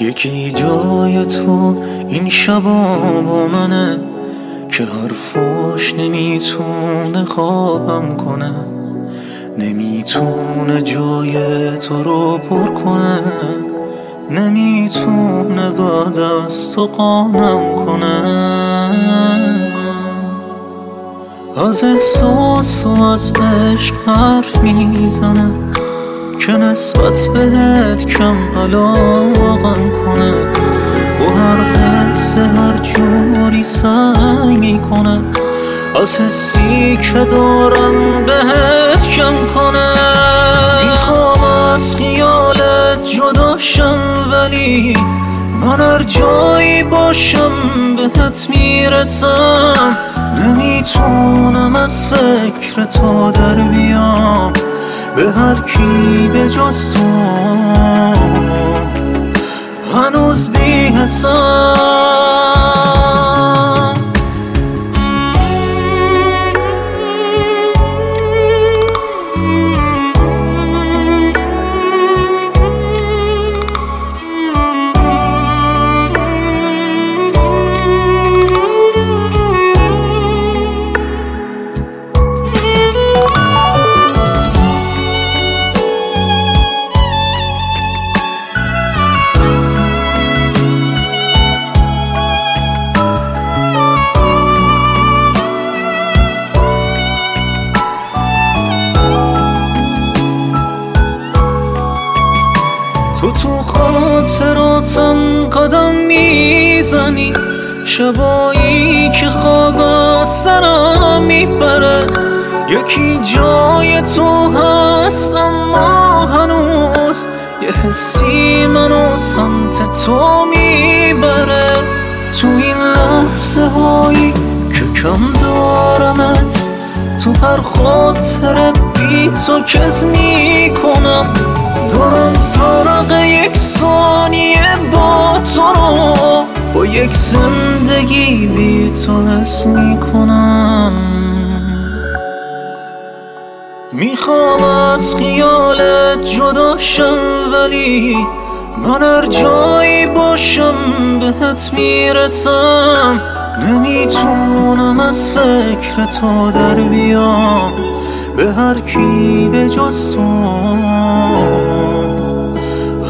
یکی جای تو این شبا با منه که حرفاش نمی‌تونه خوابم کنه. نمی‌تونه جای تو رو پر کنه. نمی‌تونه بعد از تو قانم کنه. از احساس و از عشق حرف می‌زنه. که نسبت بهت کم علاقم کنه. با هر حس هر جوری سعی می‌کنه از حسی که دارم بهت کم کنه. می‌خوام از خیالت جداشم ولی من هر جایی باشم بهت می‌رسم. نمی‌تونم از فکر تو در بیام. به هر کی به جز هنوز بی حساب. خاطراتم قدم می‌زنی. شبایی که خواب از سرم میپره. یکی جای تو هست اما هنوز یه حسی منو سمت تو می‌بره. تو این لحظه هایی که کم دارمت تو هر خاطر بی تو کز می‌کنم. دارم فرق یک با یک زندگی بی تو حس می‌کنم. می‌خوام از خیالت جداشم ولی من هر جایی باشم بهت می‌رسم. نمی‌تونم از فکر تو در بیام به هر کی به جز تو.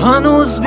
هنوز